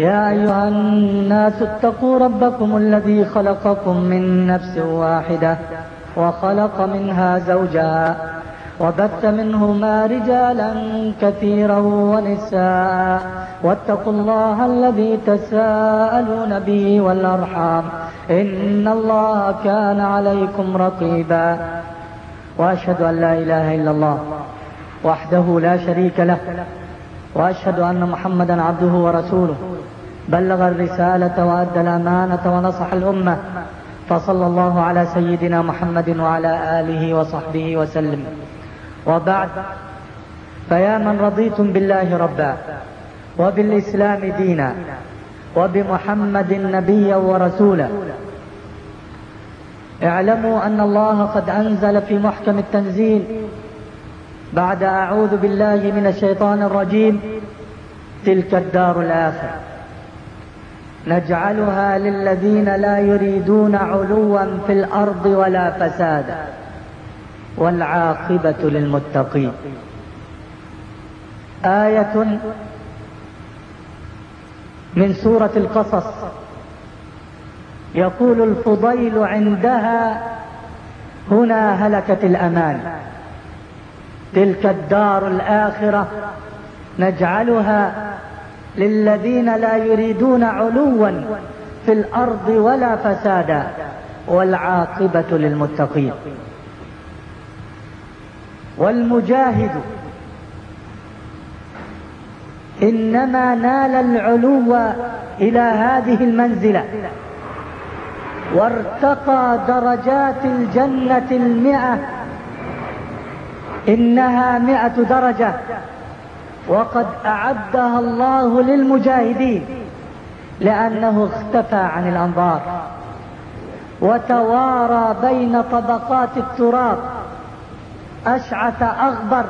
يا أيها الناس اتقوا ربكم الذي خلقكم من نفس واحدة وخلق منها زوجها وبث منهما رجالا كثيرا ونساء واتقوا الله الذي تساءلون به والأرحام إن الله كان عليكم رقيبا وأشهد أن لا إله إلا الله وحده لا شريك له وأشهد أن محمدا عبده ورسوله بلغ الرسالة وأدى الأمانة ونصح الأمة. فصلى الله على سيدنا محمد وعلى آله وصحبه وسلم. وبعد. فيا من رضيتم بالله ربا وبالإسلام دينا وبمحمد نبيا ورسولا. اعلموا أن الله قد أنزل في محكم التنزيل. بعد أعوذ بالله من الشيطان الرجيم. تلك الدار الآخرة. نجعلها للذين لا يريدون علوا في الأرض ولا فسادا والعاقبة للمتقين. آية من سورة القصص. يقول الفضيل عندها هنا هلكت الأمان. تلك الدار الآخرة نجعلها للذين لا يريدون علوا في الأرض ولا فسادا والعاقبة للمتقين. والمجاهد إنما نال العلو إلى هذه المنزلة وارتقى درجات الجنة المئة. إنها مئة درجة. وقد أعدها الله للمجاهدين لأنه اختفى عن الأنظار وتوارى بين طبقات التراب. أشعث أغبر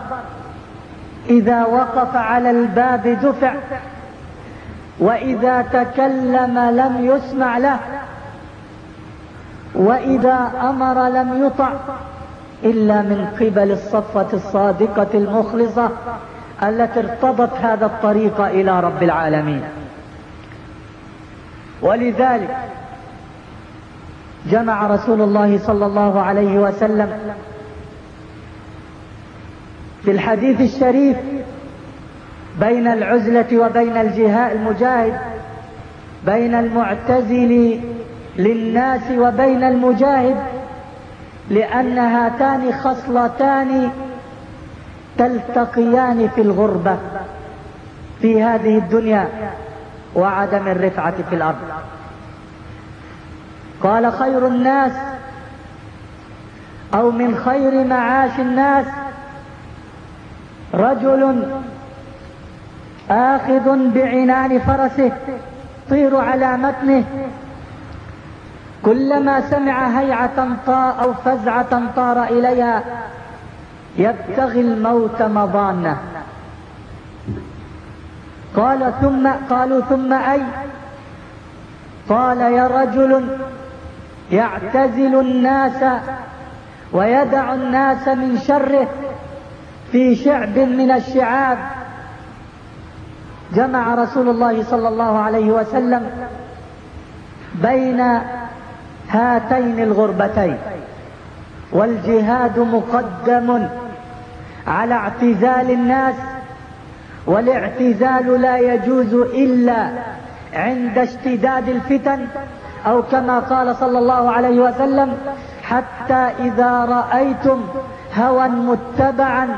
إذا وقف على الباب دفع وإذا تكلم لم يسمع له وإذا أمر لم يطع إلا من قبل الصفة الصادقة المخلصة. التي ارتضت هذا الطريق إلى رب العالمين. ولذلك جمع رسول الله صلى الله عليه وسلم في الحديث الشريف بين العزلة وبين الجهاء المجاهد بين المعتزل للناس وبين المجاهد لأن هاتان خصلتان تلتقيان في الغربة في هذه الدنيا وعدم الرفعة في الأرض. قال خير الناس أو من خير معاش الناس رجل آخذ بعنان فرسه طير على متنه كلما سمع هيعة طاء أو فزعة طار إليها يبتغي الموت مضانة قال ثم قالوا ثم أي؟ قال يا رجل يعتزل الناس ويدع الناس من شره في شعب من الشعاب. جمع رسول الله صلى الله عليه وسلم بين هاتين الغربتين. والجهاد مقدم على اعتزال الناس والاعتزال لا يجوز إلا عند اشتداد الفتن أو كما قال صلى الله عليه وسلم حتى إذا رأيتم هوى متبعا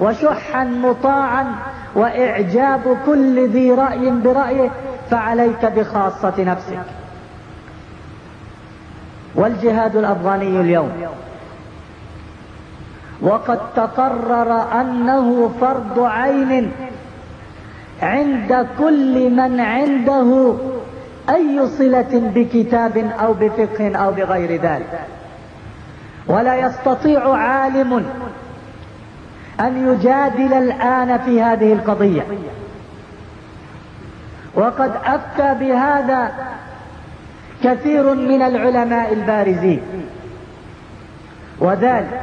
وشحا مطاعا وإعجاب كل ذي رأي برأيه فعليك بخاصة نفسك. والجهاد الأفغاني اليوم وقد تقرر أنه فرض عين عند كل من عنده أي صلة بكتاب أو بفقه أو بغير ذلك. ولا يستطيع عالم أن يجادل الآن في هذه القضية. وقد أفتى بهذا كثير من العلماء البارزين. وذلك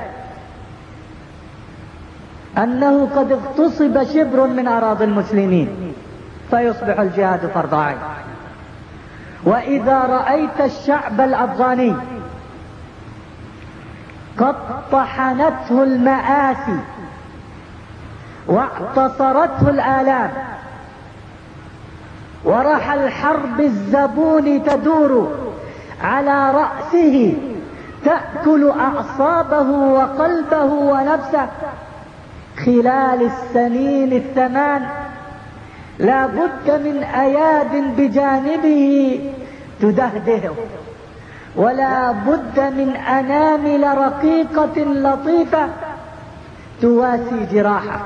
أنه قد اغتصب شبر من أراضي المسلمين فيصبح الجهاد فرض عين وإذا رأيت الشعب الأفغاني قد طحنته المآسي واعتصرته الآلام ورح الحرب الزبون تدور على رأسه تأكل أعصابه وقلبه ونفسه. خلال السنين الثمان لا بد من أياد بجانبه تدهده ولا بد من أنامل رقيقة لطيفة تواسي جراحه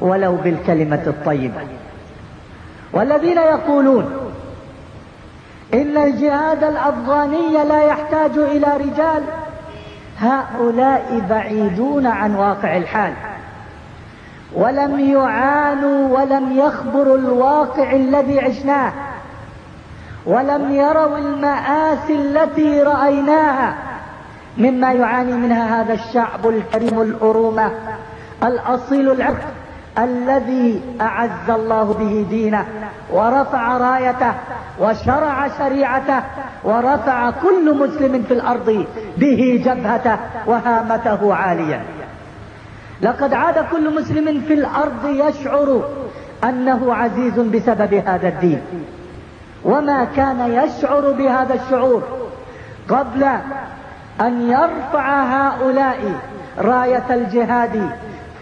ولو بالكلمة الطيبة. والذين يقولون إن الجهاد الأفغاني لا يحتاج إلى رجال هؤلاء بعيدون عن واقع الحال. ولم يعانوا ولم يخبروا الواقع الذي عشناه. ولم يروا المآسي التي رأيناها. مما يعاني منها هذا الشعب الكريم الأرومة الأصيل العرق الذي أعز الله به دينه ورفع رايته وشرع شريعته ورفع كل مسلم في الأرض به جبهته وهامته عاليا. لقد عاد كل مسلم في الأرض يشعر أنه عزيز بسبب هذا الدين. وما كان يشعر بهذا الشعور قبل أن يرفع هؤلاء راية الجهاد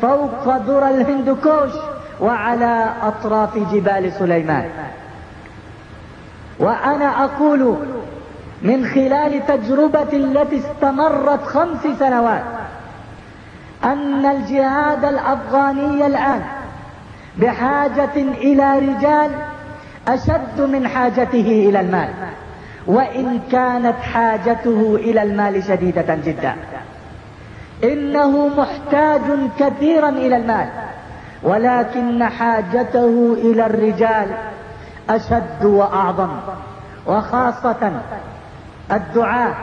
فوق ذرى الهندكوش وعلى أطراف جبال سليمان. وأنا أقول من خلال تجربة التي استمرت خمس سنوات أن الجهاد الأفغاني الآن بحاجة إلى رجال أشد من حاجته إلى المال وإن كانت حاجته إلى المال شديدة جدا. إنه محتاج كثيرا إلى المال ولكن حاجته إلى الرجال أشد وأعظم وخاصة الدعاة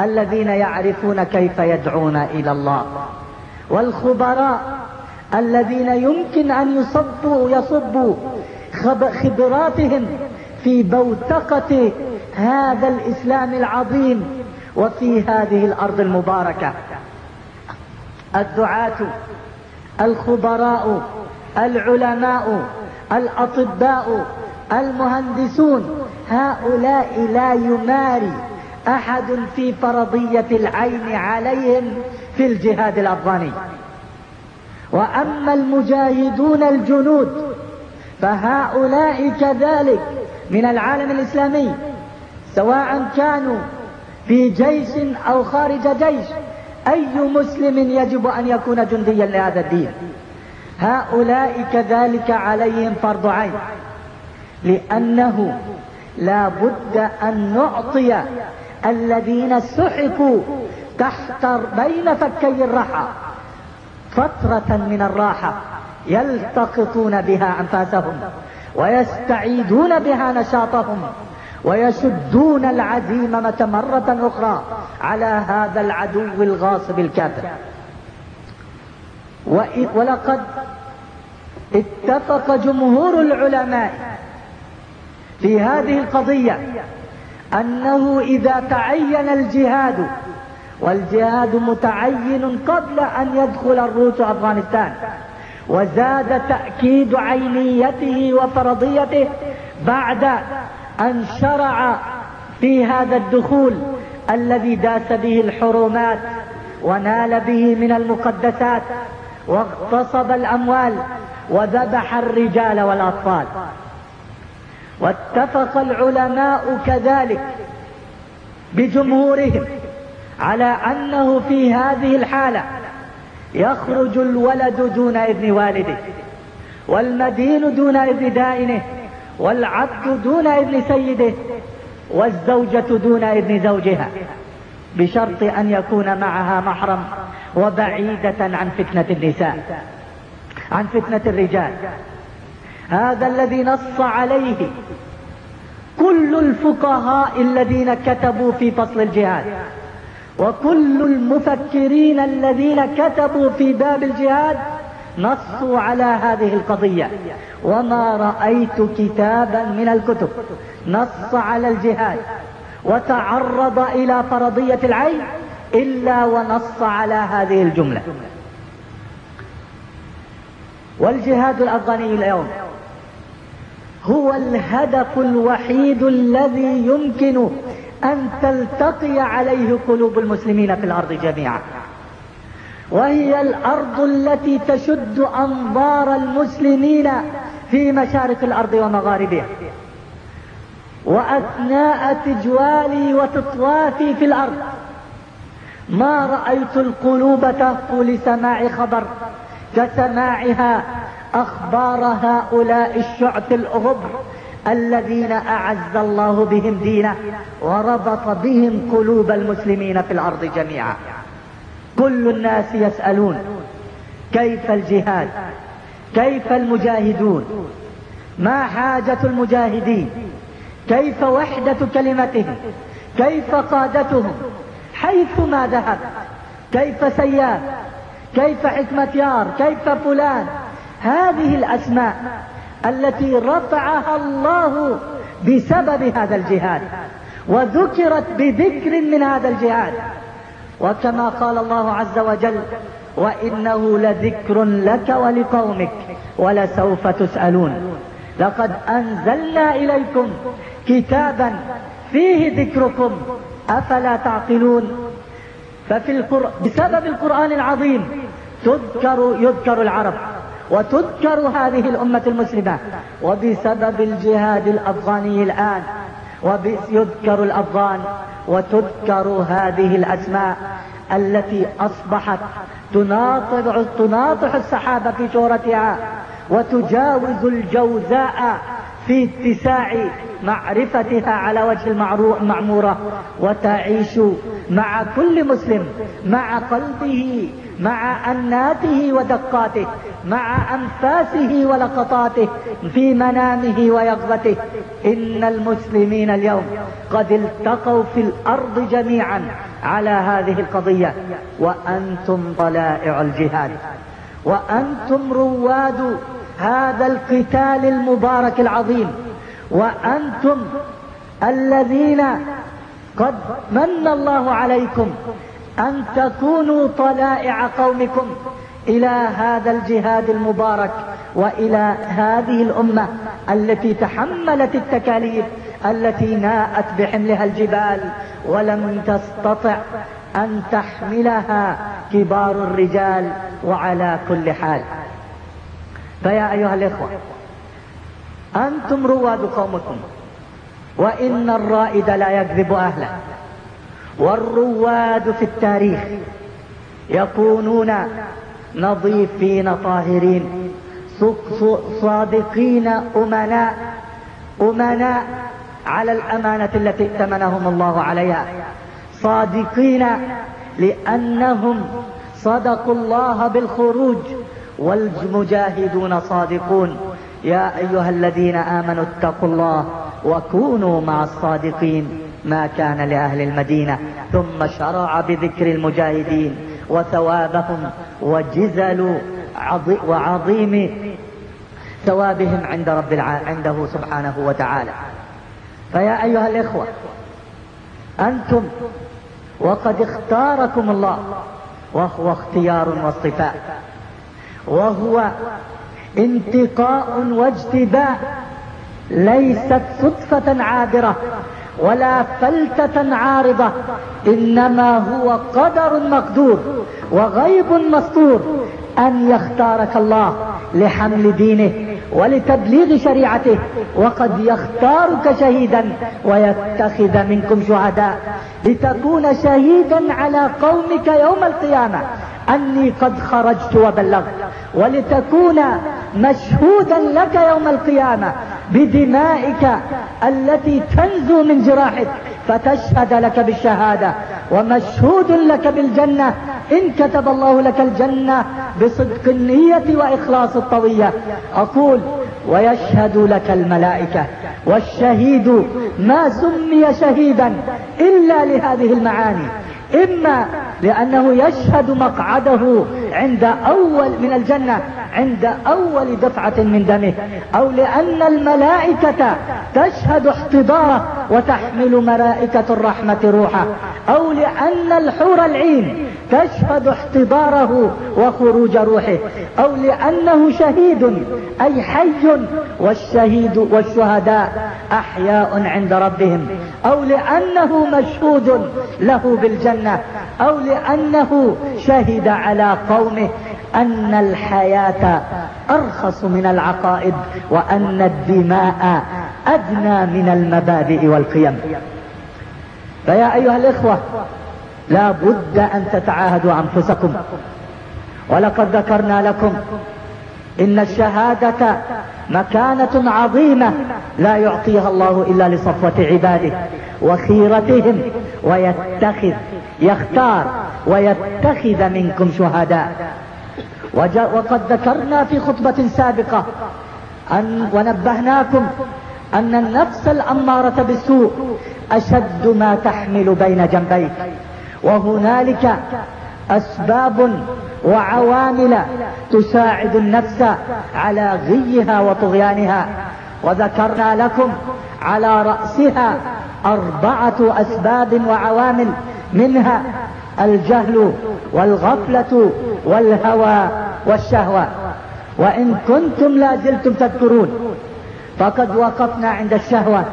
الذين يعرفون كيف يدعون إلى الله. والخبراء الذين يمكن أن يصبوا يصبوا خبراتهم في بوتقة هذا الإسلام العظيم وفي هذه الأرض المباركة. الدعاة الخبراء العلماء الأطباء المهندسون هؤلاء لا يماري أحد في فرضية العين عليهم في الجهاد الأفغاني. وأما المجاهدون الجنود فهؤلاء كذلك من العالم الإسلامي سواء كانوا في جيش أو خارج جيش أي مسلم يجب أن يكون جنديا لهذا الدين. هؤلاء كذلك عليهم فرض عين لأنه لا بد أن نعطي الذين سحقوا تحت بين فكي الرحى فترة من الراحة يلتقطون بها أنفاسهم ويستعيدون بها نشاطهم ويشدون العزيمة مرة أخرى على هذا العدو الغاصب الكافر. ولقد اتفق جمهور العلماء في هذه القضية أنه إذا تعين الجهاد والجهاد متعين قبل أن يدخل الروس أفغانستان. وزاد تأكيد عينيته وفرضيته بعد أن شرع في هذا الدخول الذي داس به الحرمات ونال به من المقدسات واغتصب الأموال وذبح الرجال والأطفال. واتفق العلماء كذلك بجمهورهم على أنه في هذه الحالة يخرج الولد دون إذن والده والمدين دون إذن دائنه والعبد دون إذن سيده والزوجة دون إذن زوجها بشرط أن يكون معها محرم وبعيدة عن فتنة النساء عن فتنة الرجال. هذا الذي نص عليه كل الفقهاء الذين كتبوا في فصل الجهاد. وكل المفكرين الذين كتبوا في باب الجهاد نصوا على هذه القضية. وما رأيت كتابا من الكتب. نص على الجهاد. وتعرض إلى فرضية العين إلا ونص على هذه الجملة. والجهاد الأفغاني اليوم هو الهدف الوحيد الذي يمكن أن تلتقي عليه قلوب المسلمين في الأرض جميعا. وهي الأرض التي تشد أنظار المسلمين في مشارق الأرض ومغاربها. وأثناء تجوالي وتطوافي في الأرض ما رأيت القلوب تهفو لسماع خبر كسماعها أخبار هؤلاء الشعث الأغبر الذين أعز الله بهم دينه وربط بهم قلوب المسلمين في الأرض جميعا. كل الناس يسألون كيف الجهاد؟ كيف المجاهدون؟ ما حاجة المجاهدين؟ كيف وحدة كلمتهم؟ كيف قادتهم؟ حيث ما ذهب؟ كيف سياف كيف حكمة يار؟ كيف فلان؟ هذه الأسماء التي رفعها الله بسبب هذا الجهاد وذكرت بذكر من هذا الجهاد. وكما قال الله عز وجل وإنه لذكر لك ولقومك ولسوف تسألون. لقد أنزلنا إليكم كتابا فيه ذكركم أفلا تعقلون؟ ففي القر... بسبب القرآن العظيم تذكر يذكر العرب. وتذكر هذه الأمة المسلمة وبسبب الجهاد الأفغاني الآن ويذكر الأفغان وتذكر هذه الأسماء التي أصبحت تناطح, تناطح السحاب في شهرتها وتجاوز الجوزاء في اتساع معرفتها على وجه المعمورة وتعيش مع كل مسلم مع قلبه مع أناته ودقاته مع أنفاسه ولقطاته في منامه ويقظته إن المسلمين اليوم قد التقوا في الأرض جميعا على هذه القضية. وأنتم طلائع الجهاد. وأنتم رواد هذا القتال المبارك العظيم. وأنتم الذين قد من الله عليكم أن تكونوا طلائع قومكم إلى هذا الجهاد المبارك وإلى هذه الأمة التي تحملت التكاليف التي ناءت بحملها الجبال ولم تستطع أن تحملها كبار الرجال وعلى كل حال. فيا أيها الإخوة أنتم رواد قومكم وإن الرائد لا يكذب أهله. والرواد في التاريخ يكونون نظيفين طاهرين صادقين أمناء أمناء على الأمانة التي ائتمنهم الله عليها. صادقين لأنهم صدقوا الله بالخروج والمجاهدون صادقون. يا أيها الذين آمنوا اتقوا الله وكونوا مع الصادقين. ما كان لأهل المدينة ثم شرع بذكر المجاهدين وثوابهم وجزل وعظيم ثوابهم عند رب الع... عنده سبحانه وتعالى. فيا أيها الإخوة أنتم وقد اختاركم الله وهو اختيار واصطفاء وهو انتقاء واجتباء ليست صدفة عابرة. ولا فلتة عارضة إنما هو قدر مقدور وغيب مسطور أن يختارك الله لحمل دينه ولتبليغ شريعته وقد يختارك شهيدا ويتخذ منكم شهداء لتكون شهيدا على قومك يوم القيامة. أني قد خرجت وبلغت ولتكون مشهودا لك يوم القيامة بدمائك التي تنزو من جراحك فتشهد لك بالشهادة ومشهود لك بالجنة إن كتب الله لك الجنة بصدق النية وإخلاص الطوية. أقول ويشهد لك الملائكة والشهيد ما سمي شهيدا إلا لهذه المعاني. إما لأنه يشهد مقعده عند أول من الجنة عند أول دفعة من دمه أو لأن الملائكة تشهد احتضاره وتحمل ملائكة الرحمة روحه أو لأن الحور العين تشهد احتضاره وخروج روحه أو لأنه شهيد أي حي والشهيد والشهداء أحياء عند ربهم أو لأنه مشهود له بالجنة. أو لأنه شهد على قومه أن الحياة أرخص من العقائد وأن الدماء أدنى من المبادئ والقيم. فيا أيها الإخوة لا بد أن تتعاهدوا أنفسكم. ولقد ذكرنا لكم إن الشهادة مكانة عظيمة لا يعطيها الله إلا لصفوة عباده وخيرتهم ويتخذ يختار ويتخذ منكم شهداء. وقد ذكرنا في خطبة سابقة أن ونبهناكم أن النفس الأمارة بالسوء أشد ما تحمل بين جنبيك وهنالك أسباب وعوامل تساعد النفس على غيها وطغيانها. وذكرنا لكم على رأسها أربعة أسباب وعوامل منها الجهل والغفلة والهوى والشهوة. وإن كنتم لا زلتم تذكرون فقد وقفنا عند الشهوة.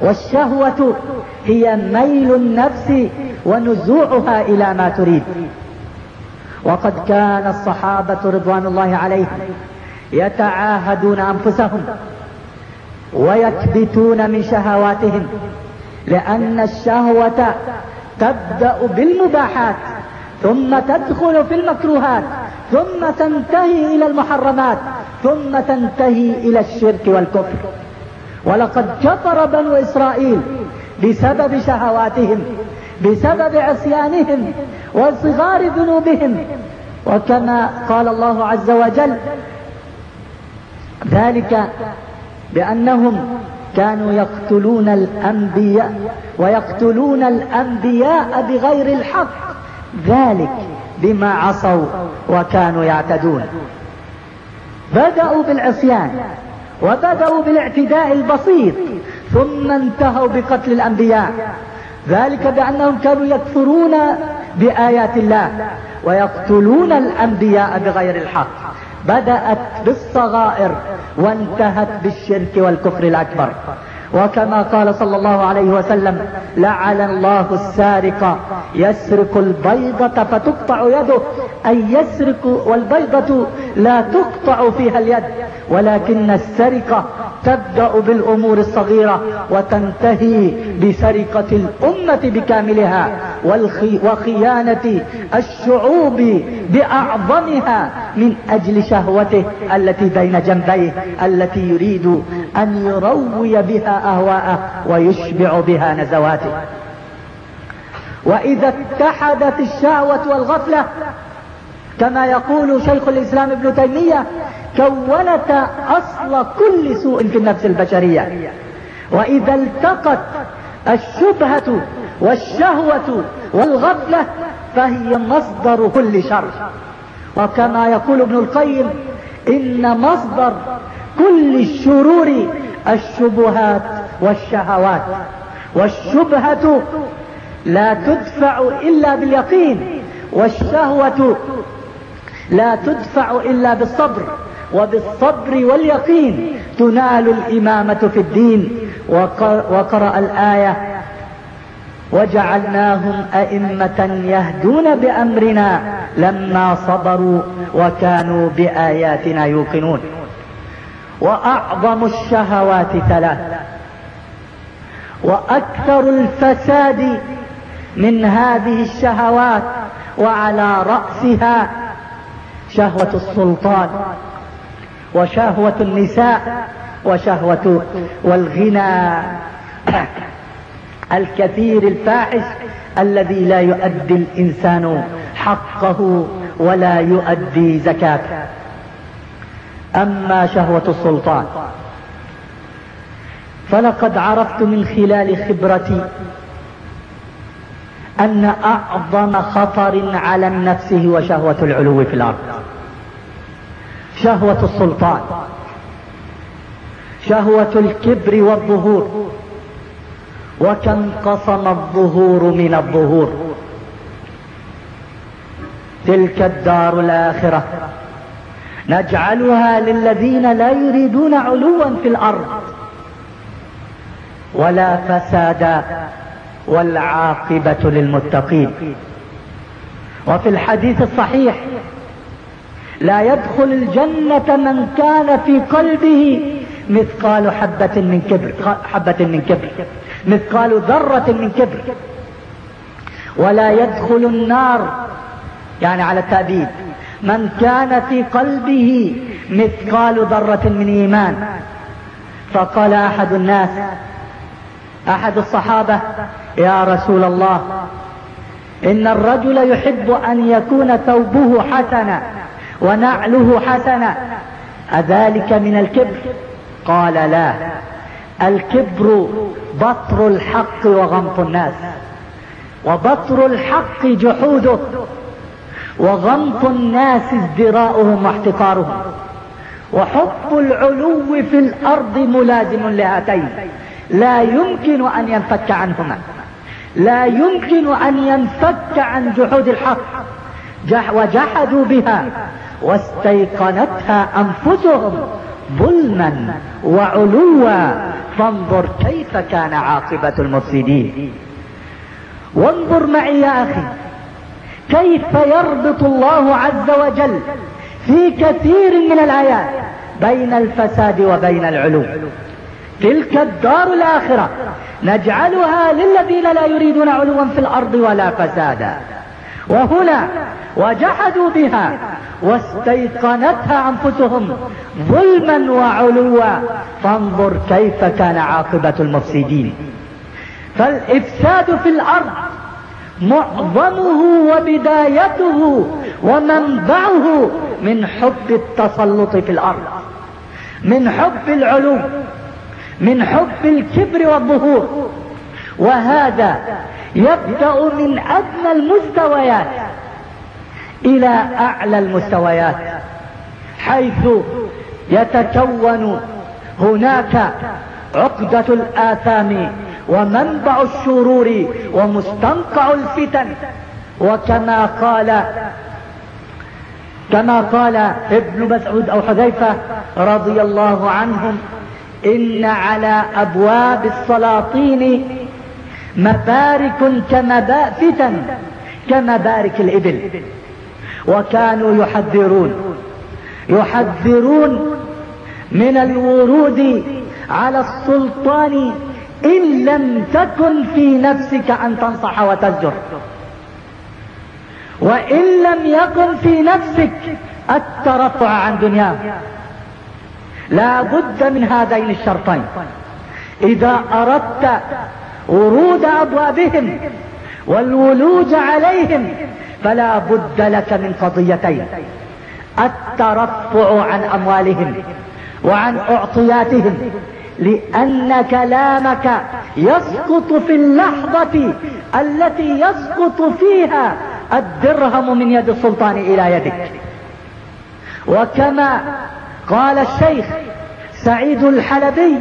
والشهوة هي ميل النفس ونزوعها إلى ما تريد. وقد كان الصحابة رضوان الله عليهم يتعاهدون أنفسهم ويكبتون من شهواتهم. لأن الشهوة تبدأ بالمباحات ثم تدخل في المكروهات ثم تنتهي إلى المحرمات ثم تنتهي إلى الشرك والكفر. ولقد كفر بنو إسرائيل بسبب شهواتهم بسبب عصيانهم وصغار ذنوبهم. وكما قال الله عز وجل ذلك بأنهم كانوا يقتلون الأنبياء ويقتلون الأنبياء بغير الحق. ذلك بما عصوا وكانوا يعتدون. بدأوا بالعصيان وبدأوا بالاعتداء البسيط ثم انتهوا بقتل الأنبياء. ذلك بأنهم كانوا يكفرون بآيات الله ويقتلون الأنبياء بغير الحق. بدأت بالصغائر وانتهت بالشرك والكفر الأكبر. وكما قال صلى الله عليه وسلم لعن الله السارق يسرق البيضة فتقطع يده. أي يسرق والبيضة لا تقطع فيها اليد ولكن السرقة تبدأ بالأمور الصغيرة وتنتهي بسرقة الأمة بكاملها وخيانة الشعوب بأعظمها من أجل شهوته التي بين جنبيه التي يريد أن يروي بها أهواءه ويشبع بها نزواته. وإذا اتحدت الشهوة والغفلة كما يقول شيخ الإسلام ابن تيمية كونت أصل كل سوء في النفس البشرية. وإذا التقت الشبهة والشهوة والغفلة فهي مصدر كل شر. وكما يقول ابن القيم إن مصدر كل الشرور الشبهات والشهوات. والشبهة لا تدفع إلا باليقين والشهوة لا تدفع إلا بالصبر. وبالصبر واليقين تنال الإمامة في الدين. وقرأ الآية وجعلناهم أئمة يهدون بأمرنا لما صبروا وكانوا بآياتنا يوقنون. وأعظم الشهوات ثلاث وأكثر الفساد من هذه الشهوات وعلى رأسها شهوة السلطان. وشهوة النساء وشهوة والغنى الكثير الفاحش الذي لا يؤدي الإنسان حقه ولا يؤدي زكاته أما شهوة السلطان فلقد عرفت من خلال خبرتي أن أعظم خطر على النفس هو شهوة العلو في الأرض. شهوة السلطان شهوة الكبر والظهور وكم قصم الظهور من الظهور. تلك الدار الآخرة نجعلها للذين لا يريدون علوا في الأرض ولا فسادا والعاقبة للمتقين. وفي الحديث الصحيح لا يدخل الجنة من كان في قلبه مثقال حبة من كبر حبة من كبر مثقال ذرة من كبر. ولا يدخل النار يعني على التأبيد من كان في قلبه مثقال ذرة من إيمان. فقال أحد الناس أحد الصحابة يا رسول الله إن الرجل يحب أن يكون ثوبه حسنا. ونعله حسنا. أذلك من الكبر؟ قال لا. الكبر بطر الحق وغمط الناس. وبطر الحق جحوده. وغمط الناس ازدراؤهم واحتقارهم. وحب العلو في الأرض ملازم لهاتين. لا يمكن أن ينفك عنهما. لا يمكن أن ينفك عن جحود الحق. جح وجحدوا بها. واستيقنتها أنفسهم ظلما وعلوا. فانظر كيف كان عاقبة المفسدين. وانظر معي يا أخي كيف يربط الله عز وجل في كثير من الآيات بين الفساد وبين العلو. تلك الدار الآخرة نجعلها للذين لا يريدون علوا في الأرض ولا فسادا. وهنا وجحدوا بها واستيقنتها أنفسهم ظلما وعلوا. فانظر كيف كان عاقبة المفسدين. فالإفساد في الأرض معظمه وبدايته ومنبعه من حب التسلط في الأرض من حب العلو من حب الكبر والظهور. وهذا يبدأ من أدنى المستويات إلى أعلى المستويات حيث يتكون هناك عقدة الآثام ومنبع الشرور ومستنقع الفتن. وكما قال كما قال ابن مسعود أو حذيفة رضي الله عنهم إن على أبواب السلاطين مبارك كمبا فتن كمبارك الإبل. وكانوا يحذرون يحذرون من الورود على السلطان إن لم تكن في نفسك أن تنصح وتزجر. وإن لم يكن في نفسك الترفع عن دنياه لا بد من هذين الشرطين. إذا أردت ورود أبوابهم والولوج عليهم فلا بد لك من قضيتين الترفع عن أموالهم وعن أعطياتهم لأن كلامك يسقط في اللحظة التي يسقط فيها الدرهم من يد السلطان إلى يدك. وكما قال الشيخ سعيد الحلبي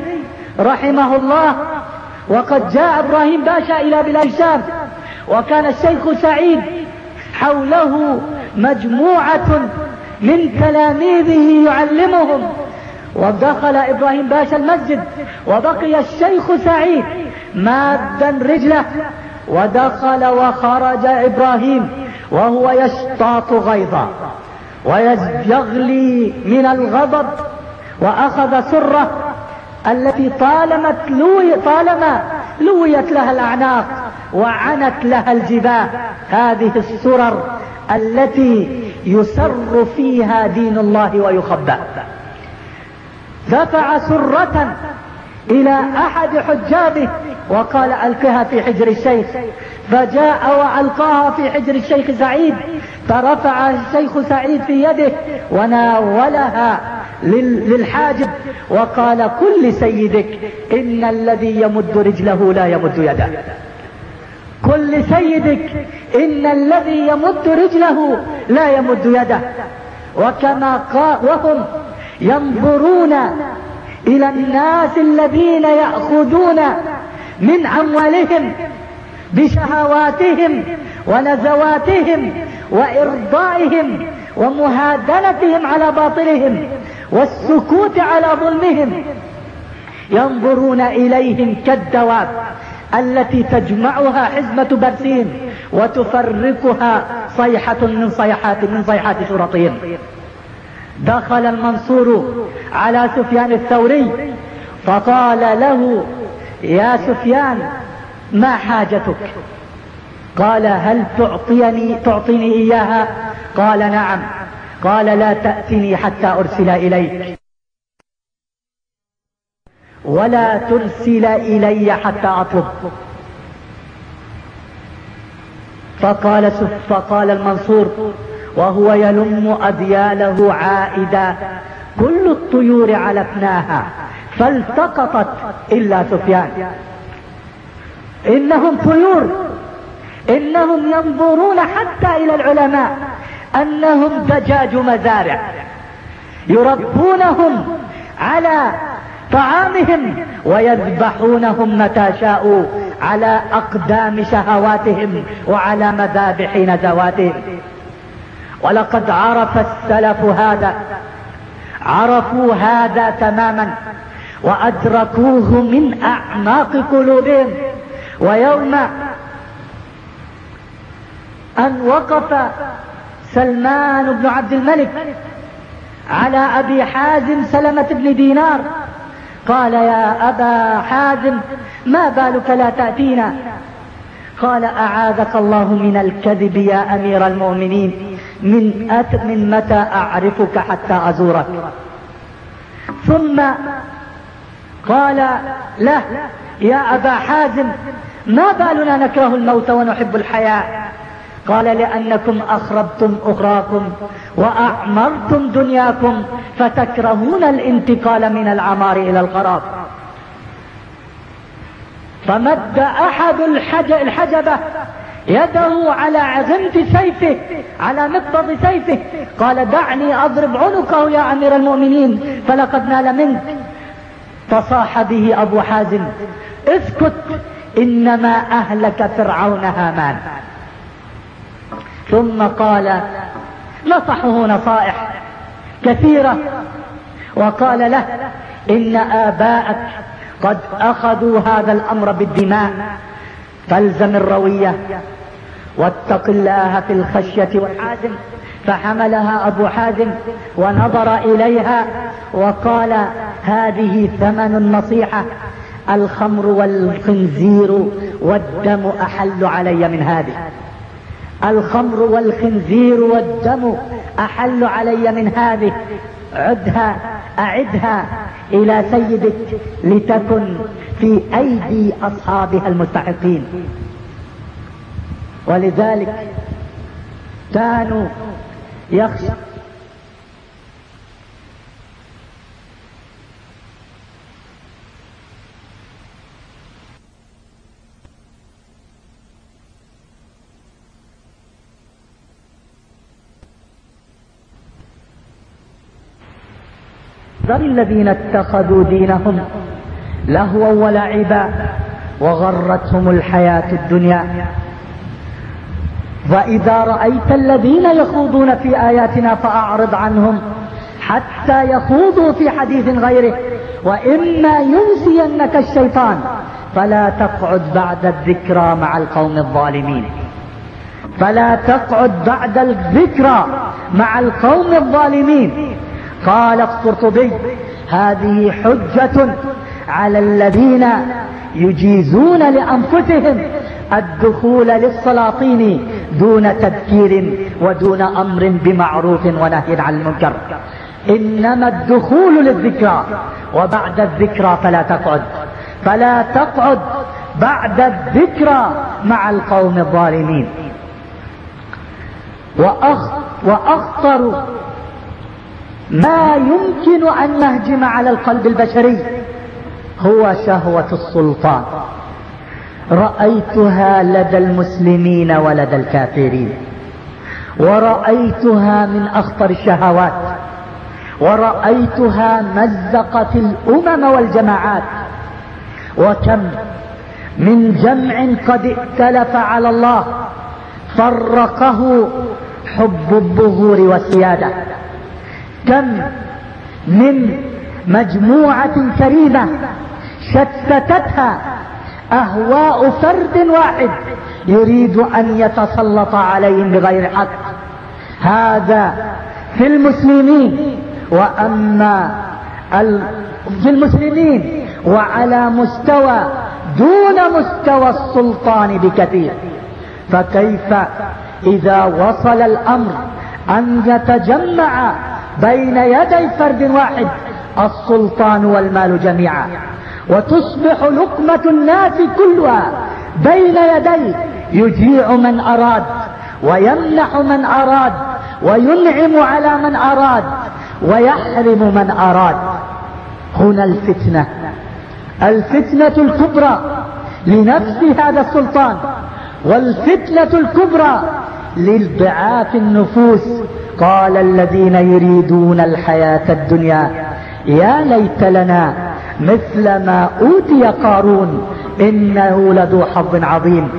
رحمه الله وقد جاء إبراهيم باشا إلى بلاد الشام وكان الشيخ سعيد حوله مجموعة من تلاميذه يعلمهم. ودخل إبراهيم باشا المسجد وبقي الشيخ سعيد مادا رجله ودخل وخرج إبراهيم وهو يشتاط غيظا ويغلي من الغضب وأخذ سرة التي طالما طالما لويت لها الأعناق وعنت لها الجباه. هذه السرر التي يسر فيها دين الله ويخبأ. دفع سرة إلى أحد حجابه وقال ألقها في حجر الشيخ. فجاء وألقاها في حجر الشيخ سعيد. فرفع الشيخ سعيد في يده وناولها للحاجب وقال قل لسيدك إن الذي يمد رجله لا يمد يده. قل لسيدك إن الذي يمد رجله لا يمد يده. وكما وهم ينظرون إلى الناس الذين يأخذون من أموالهم بشهواتهم ونزواتهم وإرضائهم ومهادنتهم على باطلهم. والسكوت على ظلمهم. ينظرون إليهم كالدواب التي تجمعها حزمة برسيم وتفرقها صيحة من صيحات من صيحات شرطهم دخل المنصور على سفيان الثوري فقال له يا سفيان ما حاجتك؟ قال هل تعطيني تعطيني إياها؟ قال نعم. قال لا تأتني حتى أرسل إليك. ولا ترسل إلي حتى أطلب. فقال فقال المنصور وهو يلم أذياله عائدا كل الطيور علفناها فالتقطت إلا سفيان. إنهم طيور إنهم ينظرون حتى إلى العلماء. أنهم دجاج مزارع. يربونهم على طعامهم ويذبحونهم متى شاءوا على أقدام شهواتهم وعلى مذابح نزواتهم. ولقد عرف السلف هذا عرفوا هذا تماما وأدركوه من أعماق قلوبهم. ويوم أن وقف سلمان بن عبد الملك على أبي حازم سلمة بن دينار. قال يا أبا حازم ما بالك لا تأتينا؟ قال أعاذك الله من الكذب يا أمير المؤمنين. من, أت من متى أعرفك حتى أزورك؟ ثم قال له يا أبا حازم ما بالنا نكره الموت ونحب الحياة؟ قال لأنكم أخربتم أخراكم وأعمرتم دنياكم فتكرهون الانتقال من العمار إلى الخراب فمد أحد الحجبة يده على عزمة سيفه على مقبض سيفه. قال دعني أضرب عنقه يا أمير المؤمنين فلقد نال منك. فصاح به أبو حازم اسكت إنما أهلك فرعون هامان. ثم قال نصحه نصائح كثيرة. وقال له إن آباءك قد أخذوا هذا الأمر بالدماء فالزم الروية واتق الله في الخشية والحازم فحملها أبو حازم ونظر إليها وقال هذه ثمن النصيحة الخمر والخنزير والدم أحل علي من هذه. الخمر والخنزير والدم أحل علي من هذه. عدها أعدها إلى سيدك لتكن في أيدي أصحابها المستحقين. ولذلك كانوا يخشى ذر الذين اتخذوا دينهم لهوا ولعبا وغرتهم الحياة الدنيا. وإذا رأيت الذين يخوضون في آياتنا فأعرض عنهم حتى يخوضوا في حديث غيره. وإما ينسينك الشيطان فلا تقعد بعد الذكرى مع القوم الظالمين. فلا تقعد بعد الذكرى مع القوم الظالمين. قال القرطبي هذه حجة على الذين يجيزون لأنفسهم الدخول للسلاطين دون تذكير ودون أمر بمعروف ونهي عن المنكر. إنما الدخول للذكرى وبعد الذكرى فلا تقعد. فلا تقعد بعد الذكرى مع القوم الظالمين. وأخ وأخطر ما يمكن أن نهجم على القلب البشري هو شهوة السلطان. رأيتها لدى المسلمين ولدى الكافرين. ورأيتها من أخطر الشهوات. ورأيتها مزقت الأمم والجماعات. وكم من جمع قد ائتلف على الله فرقه حب الظهور والسيادة. كم من مجموعة كريمة شتتتها أهواء فرد واحد يريد أن يتسلط عليهم بغير حق. هذا في المسلمين وأما في المسلمين وعلى مستوى دون مستوى السلطان بكثير. فكيف إذا وصل الأمر أن يتجمع بين يدي فرد واحد السلطان والمال جميعا. وتصبح لقمة الناس كلها بين يديه يجيع من أراد ويمنح من أراد وينعم على من أراد ويحرم من أراد. هنا الفتنة الفتنة الكبرى لنفس هذا السلطان والفتنة الكبرى للضعاف النفوس. قال الذين يريدون الحياة الدنيا يا ليت لنا مثل ما أوتي قارون إنه لذو حظ عظيم.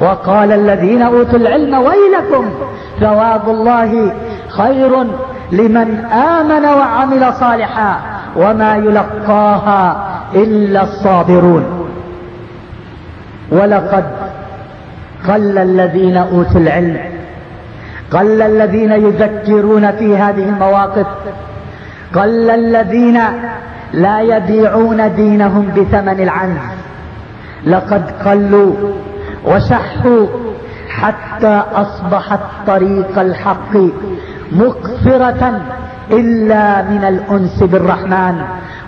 وقال الذين أوتوا العلم ويلكم ثواب الله خير لمن آمن وعمل صالحا وما يلقاها إلا الصابرون. ولقد قل الذين أوتوا العلم قل الذين يذكرون في هذه المواقف قل الذين لا يبيعون دينهم بثمن العنز لقد قلوا وشحوا حتى اصبحت طريق الحق مقفرة إلا من الأنس بالرحمن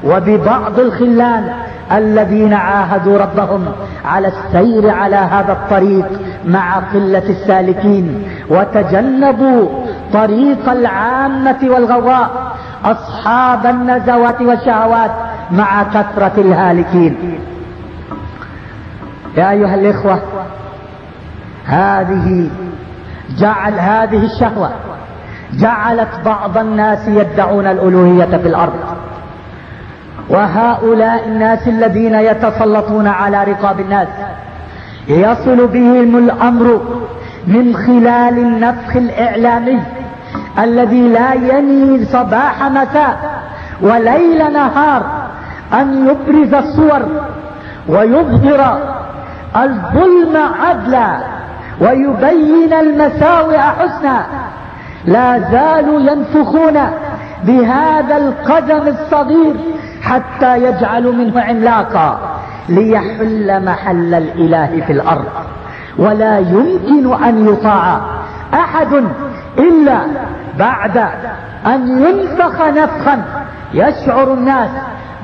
وببعض الخلان الذين عاهدوا ربهم على السير على هذا الطريق مع قلة السالكين وتجنبوا طريق العامة والغواء أصحاب النزوات والشهوات مع كثرة الهالكين. يا أيها الإخوة هذه جعل هذه الشهوة جعلت بعض الناس يدعون الألوهية في الأرض. وهؤلاء الناس الذين يتسلطون على رقاب الناس يصل بهم الأمر من خلال النفخ الإعلامي الذي لا يني صباح مساء وليل نهار أن يبرز الصور ويظهر الظلم عدلا ويبين المساوئ حسنا. لا زالوا ينفخون بهذا القدم الصغير حتى يجعلوا منه عملاقا. ليحل محل الإله في الأرض. ولا يمكن أن يطاع أحد إلا بعد أن ينفخ نفخا. يشعر الناس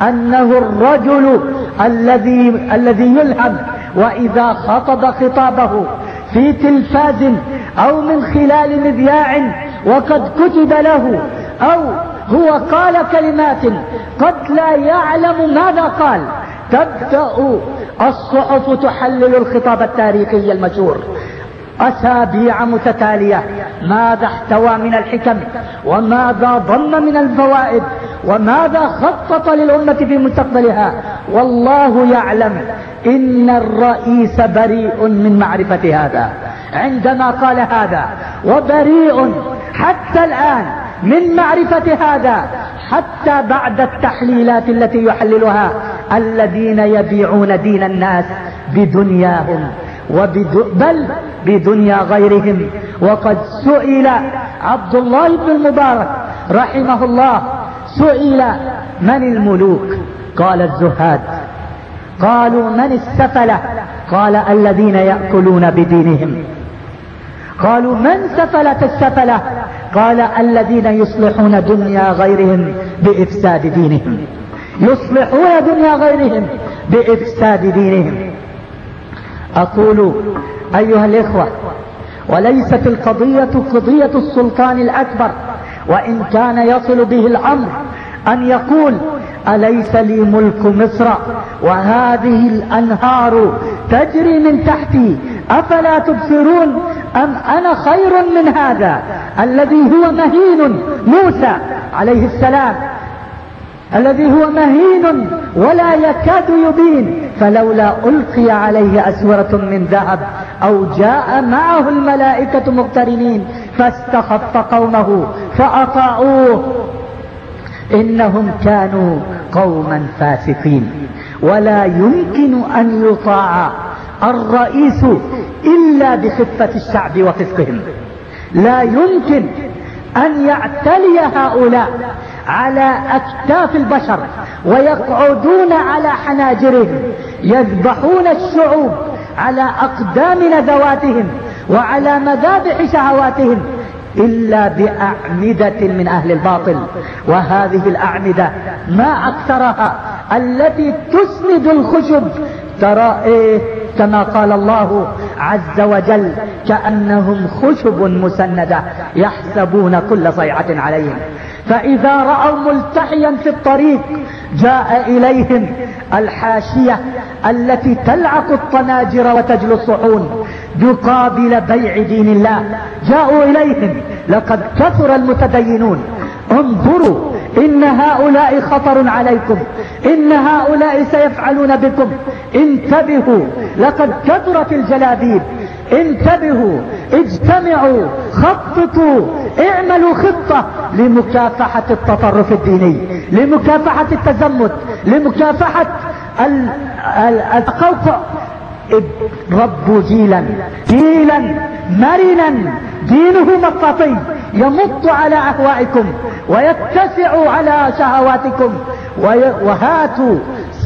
أنه الرجل الذي الذي يلهم. وإذا خطب خطابه في تلفاز أو من خلال مذياع وقد كتب له أو هو قال كلمات قد لا يعلم ماذا قال. تبدأ الصحف تحلل الخطاب التاريخي المشهور أسابيع متتالية. ماذا احتوى من الحكم؟ وماذا ضم من الفوائد؟ وماذا خطط للأمة في مستقبلها؟ والله يعلم إن الرئيس بريء من معرفة هذا. عندما قال هذا وبريء حتى الآن من معرفة هذا حتى بعد التحليلات التي يحللها الذين يبيعون دين الناس بدنياهم وبدو بل بدنيا غيرهم. وقد سئل عبد الله بن المبارك رحمه الله سئل من الملوك؟ قال الزهاد. قالوا من السفلة؟ قال الذين يأكلون بدينهم. قالوا من سفلة السفلة؟ قال الذين يصلحون دنيا غيرهم بإفساد دينهم. يصلحون دنيا غيرهم بإفساد دينهم. أقول أيها الإخوة وليست القضية قضية السلطان الأكبر وإن كان يصل به الأمر أن يقول أليس لي ملك مصر وهذه الأنهار تجري من تحتي أفلا تبصرون أم أنا خير من هذا الذي هو مهين؟ موسى عليه السلام الذي هو مهين ولا يكاد يبين فلولا ألقي عليه أسورة من ذهب أو جاء معه الملائكة مقترنين فاستخف قومه فأطاعوه. إنهم كانوا قوما فاسقين. ولا يمكن أن يطاع الرئيس إلا بخفة الشعب وفسقهم. لا يمكن أن يعتلي هؤلاء على أكتاف البشر ويقعدون على حناجرهم يذبحون الشعوب على أقدام نزواتهم وعلى مذابح شهواتهم إلا بأعمدة من أهل الباطل. وهذه الأعمدة ما أكثرها التي تسند الخشب ترى إيه كما قال الله عز وجل كأنهم خشب مسندة يحسبون كل صيعة عليهم. فإذا رأوا ملتحيا في الطريق جاء إليهم الحاشية التي تلعق الطناجر وتجلو الصحون يقابل بيع دين الله. جاءوا إليهم لقد كثر المتدينون انظروا إن هؤلاء خطر عليكم. إن هؤلاء سيفعلون بكم. انتبهوا. لقد كثرت الجلابيب. انتبهوا. اجتمعوا. خططوا. اعملوا خطة لمكافحة التطرف الديني لمكافحة التزمت لمكافحة التقوقع ربوا جيلا جيلا مرنا دينه مطاطي يمط على أهوائكم ويتسع على شهواتكم وهاتوا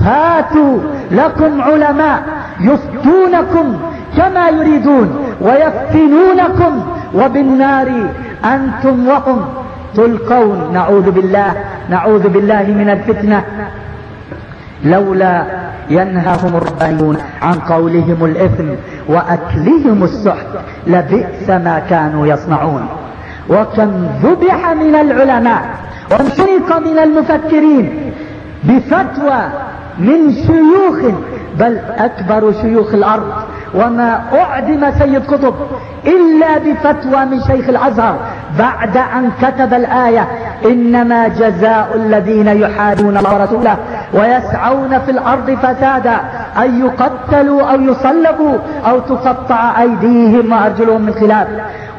هاتوا لكم علماء يفتونكم كما يريدون ويفتنونكم وبالنار أنتم وهم تلقون. نعوذ بالله نعوذ بالله من الفتنة لولا ينهاهم الربانيون عن قولهم الإثم وأكلهم السحت لبئس ما كانوا يصنعون. وكم ذبح من العلماء وانسرق من المفكرين بفتوى من شيوخ بل أكبر شيوخ الأرض. وما أعدم سيد قطب إلا بفتوى من شيخ الأزهر بعد أن كتب الآية إنما جزاء الذين يحادون الله ورسوله ويسعون في الأرض فسادا أن يقتلوا أو يصلبوا أو تقطع أيديهم وأرجلهم من خلاف.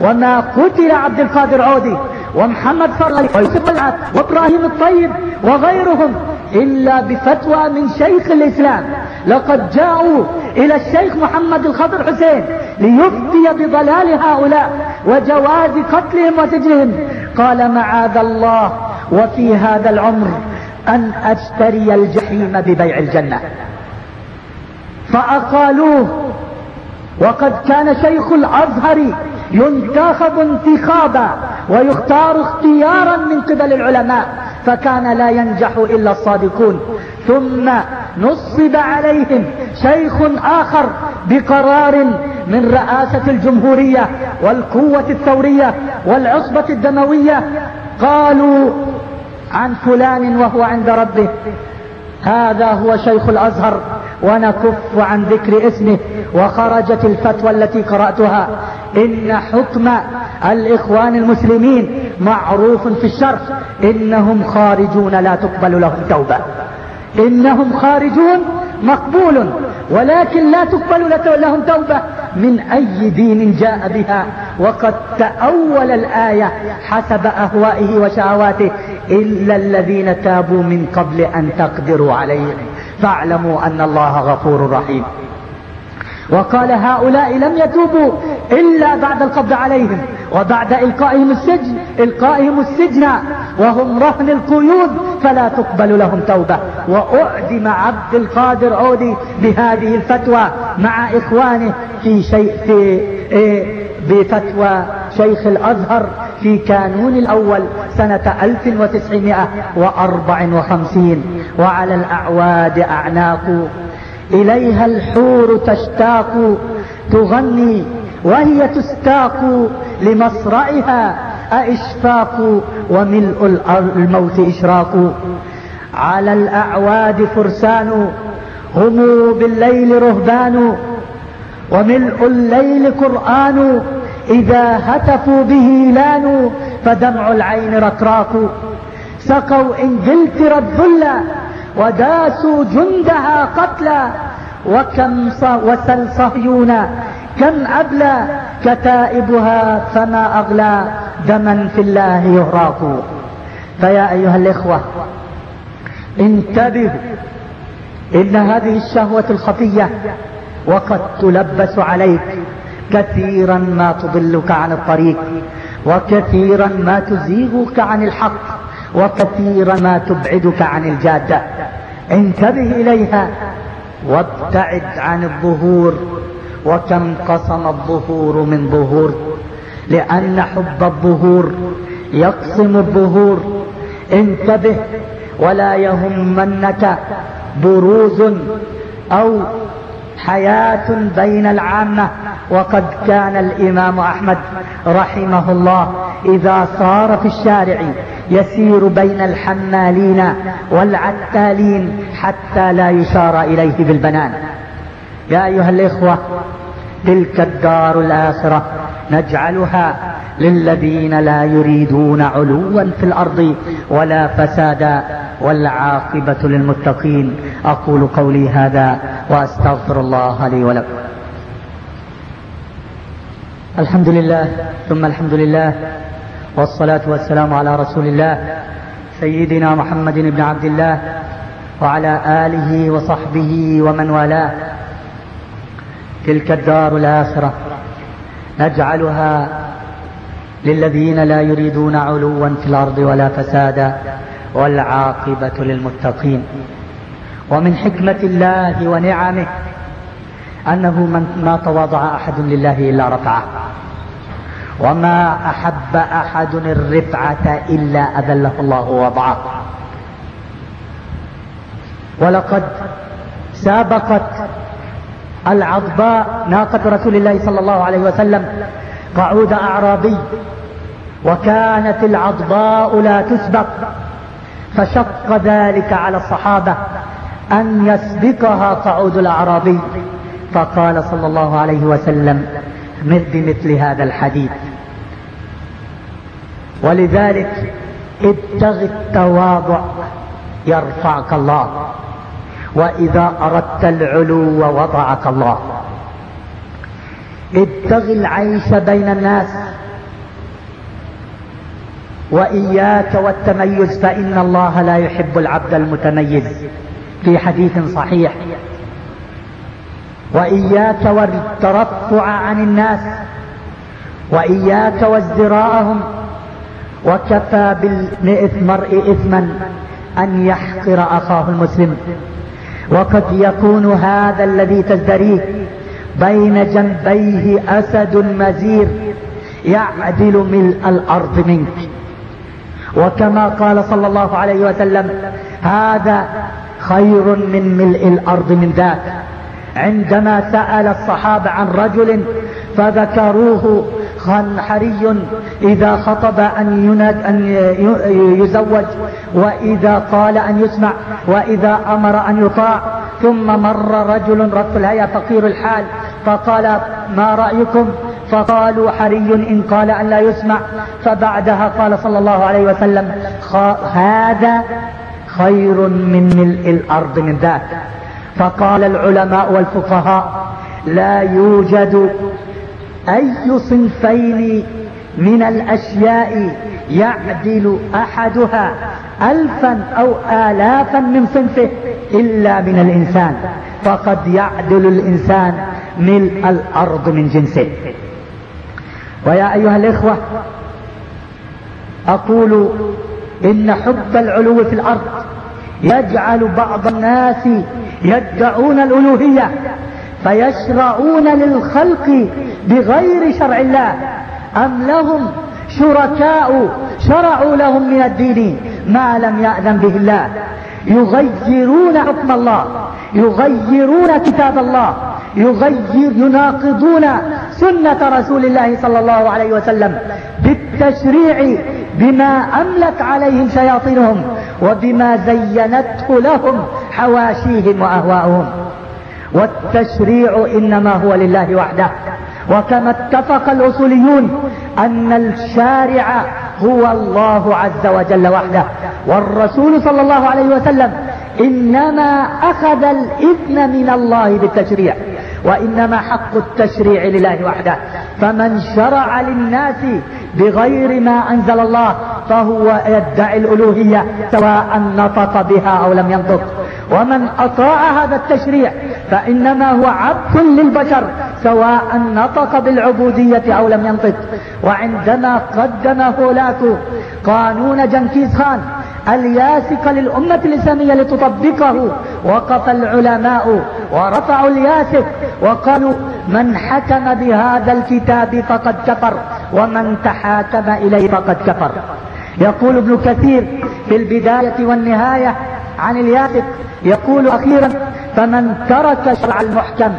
وما قتل عبد القادر عودي ومحمد فرغلي ويوسف وإبراهيم الطيب وغيرهم إلا بفتوى من شيخ الإسلام. لقد جاءوا إلى الشيخ محمد الخضر حسين ليفتي بضلال هؤلاء وجواز قتلهم وسجنهم. قال معاذ الله وفي هذا العمر أن أشتري الجحيم ببيع الجنة. فأقالوه وقد كان شيخ الأزهر ينتخب انتخابا ويختار اختيارا من قبل العلماء. فكان لا ينجح إلا الصادقون. ثم نصب عليهم شيخ آخر بقرار من رئاسة الجمهورية والقوة الثورية والعصبة الدموية. قالوا عن فلان وهو عند ربه. هذا هو شيخ الأزهر. ونكف عن ذكر اسمه وخرجت الفتوى التي قرأتها. إن حكم الإخوان المسلمين معروف في الشرع إنهم خارجون لا تقبل لهم توبة. إنهم خارجون مقبول ولكن لا تقبل لهم توبة. من أي دين جاء بها؟ وقد تأول الآية حسب أهوائه وشهواته. إلا الذين تابوا من قبل أن تقدروا عليهم. فاعلموا أن الله غفور رحيم. وقال هؤلاء لم يتوبوا إلا بعد القبض عليهم وبعد إلقائهم السجن إلقائهم السجن وهم رهن القيود فلا تقبل لهم توبة. وأعدم عبد القادر عودي بهذه الفتوى مع إخوانه في شيء في إيه بفتوى شيخ الأزهر في كانون الأول سنة 1954 وعلى الأعواد أعناق. إليها الحور تشتاق تغني وهي تستاق. لمصرعها أإشفاق وملء الموت إشراق. على الأعواد فرسان هم بالليل رهبان. وملء الليل قرآن. إذا هتفوا به لانوا فدمع العين رقراق سقوا إنجلترا الذل وداسوا جندها قتلا. وكم وسل صهيون كم أبلى كتائبها فما أغلى دما في الله يهراق فيا أيها الإخوة انتبهوا إن هذه الشهوة الخفية وقد تلبس عليك. كثيرا ما تضلك عن الطريق وكثيرا ما تزيغك عن الحق وكثيرا ما تبعدك عن الجادة. انتبه إليها وابتعد عن الظهور وكم قصم الظهور من ظهور؟ لأن حب الظهور يقسم الظهور. انتبه ولا يهمنك بروز أو حياة بين العامة وقد كان الإمام أحمد رحمه الله إذا صار في الشارع يسير بين الحمالين والعتالين حتى لا يشار إليه بالبنان. يا أيها الإخوة تلك الدار الآخرة نجعلها للذين لا يريدون علوا في الأرض ولا فسادا. والعاقبة للمتقين. أقول قولي هذا وأستغفر الله لي ولكم. الحمد لله ثم الحمد لله والصلاة والسلام على رسول الله سيدنا محمد بن عبد الله وعلى آله وصحبه ومن والاه. تلك الدار الآخرة نجعلها للذين لا يريدون علوا في الأرض ولا فسادا. والعاقبة للمتقين. ومن حكمة الله ونعمه أنه من ما تواضع أحد لله إلا رفعه. وما أحب أحد الرفعة إلا أذله الله ووضعه. ولقد سابقت العضباء ناقة رسول الله صلى الله عليه وسلم قعود أعرابي وكانت العضباء لا تسبق. فشق ذلك على الصحابة أن يسبقها قعود الأعرابي. فقال صلى الله عليه وسلم بمثل هذا الحديث. ولذلك ابتغ التواضع يرفعك الله وإذا أردت العلو وضعك الله. ابتغ العيش بين الناس وإياك والتميز فإن الله لا يحب العبد المتميز. في حديث صحيح. وإياك والترفع عن الناس وإياك وازدراءهم وكفى بالمرء إثما أن يحقر أخاه المسلم. وقد يكون هذا الذي تزدريه بين جنبيه أسد مزير يعدل ملء الأرض منك. وكما قال صلى الله عليه وسلم هذا خير من ملء الأرض من ذاك. عندما سأل الصحابة عن رجل فذكروه حري إذا خطب أن, يناد أن يزوج وإذا قال أن يسمع وإذا أمر أن يطاع ثم مر رجل رب الهيئة فقير الحال فقال ما رأيكم؟ فقالوا حري إن قال أن لا يسمع. فبعدها قال صلى الله عليه وسلم هذا خير من ملء الأرض من ذاك. فقال العلماء والفقهاء لا يوجد أي صنفين من الأشياء يعدل أحدها ألفا أو آلافا من صنفه إلا من الإنسان. فقد يعدل الإنسان ملء الأرض من جنسه. ويا أيها الإخوة أقول إن حب العلو في الأرض يجعل بعض الناس يدعون الألوهية فيشرعون للخلق بغير شرع الله. أم لهم شركاء شرعوا لهم من الدين ما لم يأذن به الله؟ يغيرون حكم الله يغيرون كتاب الله يغير يناقضون سنة رسول الله صلى الله عليه وسلم بالتشريع بما أملك عليهم شياطينهم وبما زينته لهم حواشيهم وأهواؤهم والتشريع إنما هو لله وحده. وكما اتفق الأصوليون أن الشارع هو الله عز وجل وحده. والرسول صلى الله عليه وسلم إنما أخذ الإذن من الله بالتشريع وإنما حق التشريع لله وحده. فمن شرع للناس بغير ما أنزل الله فهو يدعي الألوهية سواء نطق بها أو لم ينطق. ومن أطاع هذا التشريع فإنما هو عبد للبشر سواء نطق بالعبودية أو لم ينطق. وعندما قدم هولاكو قانون جنكيز خان الياسق للأمة الإسلامية لتطبقه وقف العلماء ورفعوا الياسق وقالوا من حكم بهذا الكتاب فقد كفر ومن تحاكم إليه فقد كفر. يقول ابن كثير في البداية والنهاية عن الياسق يقول أخيرا فمن ترك شرع المحكم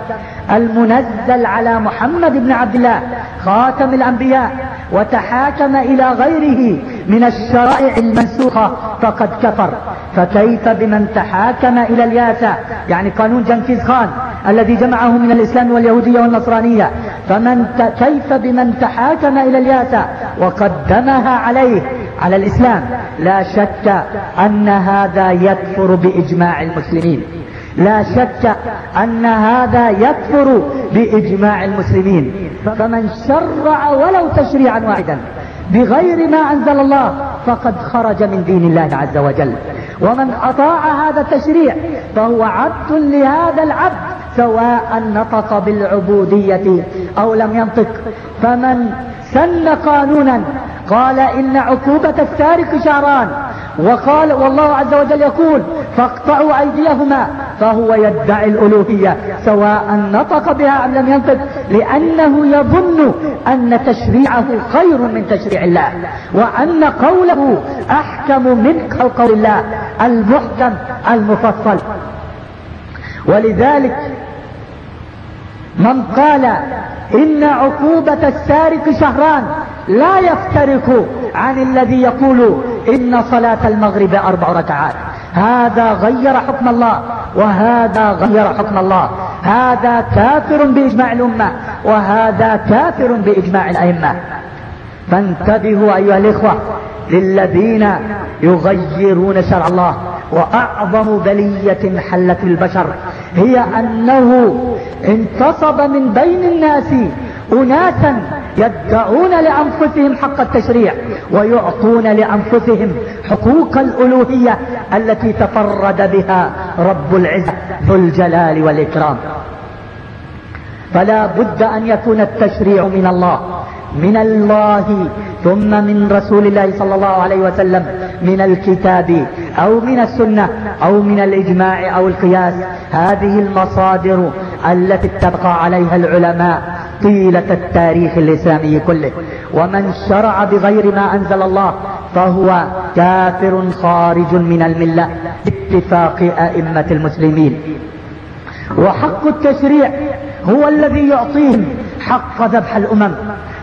المنزل على محمد بن عبد الله خاتم الأنبياء وتحاكم إلى غيره من الشرائع المنسوخة فقد كفر. فكيف بمن تحاكم إلى الياسع يعني قانون جنكيز خان الذي جمعه من الإسلام واليهودية والنصرانية. فمن ت... كيف بمن تحاكم إلى الياسع وقدمها عليه. على الإسلام. لا شك أن هذا يكفر بإجماع المسلمين. لا شك أن هذا يكفر بإجماع المسلمين. فمن شرع ولو تشريعا واحدا بغير ما أنزل الله فقد خرج من دين الله عز وجل. ومن أطاع هذا التشريع فهو عبد لهذا العبد سواء نطق بالعبودية أو لم ينطق. فمن سن قانونا. قال إن عقوبة السارق شهران وقال والله عز وجل يقول فاقطعوا أيديهما. فهو يدعي الألوهية سواء نطق بها أم لم ينطق لأنه يظن أن تشريعه خير من تشريع الله. وأن قوله أحكم من قول الله المحكم المفصل. ولذلك من قال إن عقوبة السارق شهران لا يفترق عن الذي يقول إن صلاة المغرب أربع ركعات. هذا غير حكم الله وهذا غير حكم الله. هذا كافر بإجماع الأمة وهذا كافر بإجماع الأئمة. فانتبهوا أيها الإخوة للذين يغيرون شرع الله وأعظم بلية حلت البشر هي أنه انتصب من بين الناس أناسا يدعون لأنفسهم حق التشريع ويعطون لأنفسهم حقوق الألوهية التي تفرد بها رب العزة ذو الجلال والإكرام. فلا بد أن يكون التشريع من الله من الله ثم من رسول الله صلى الله عليه وسلم من الكتاب أو من السنة أو من الإجماع أو القياس. هذه المصادر التي اتفق عليها العلماء طيلة التاريخ الإسلامي كله. ومن شرع بغير ما أنزل الله فهو كافر خارج من الملة باتفاق أئمة المسلمين. وحق التشريع هو الذي يعطيهم حق ذبح الأمم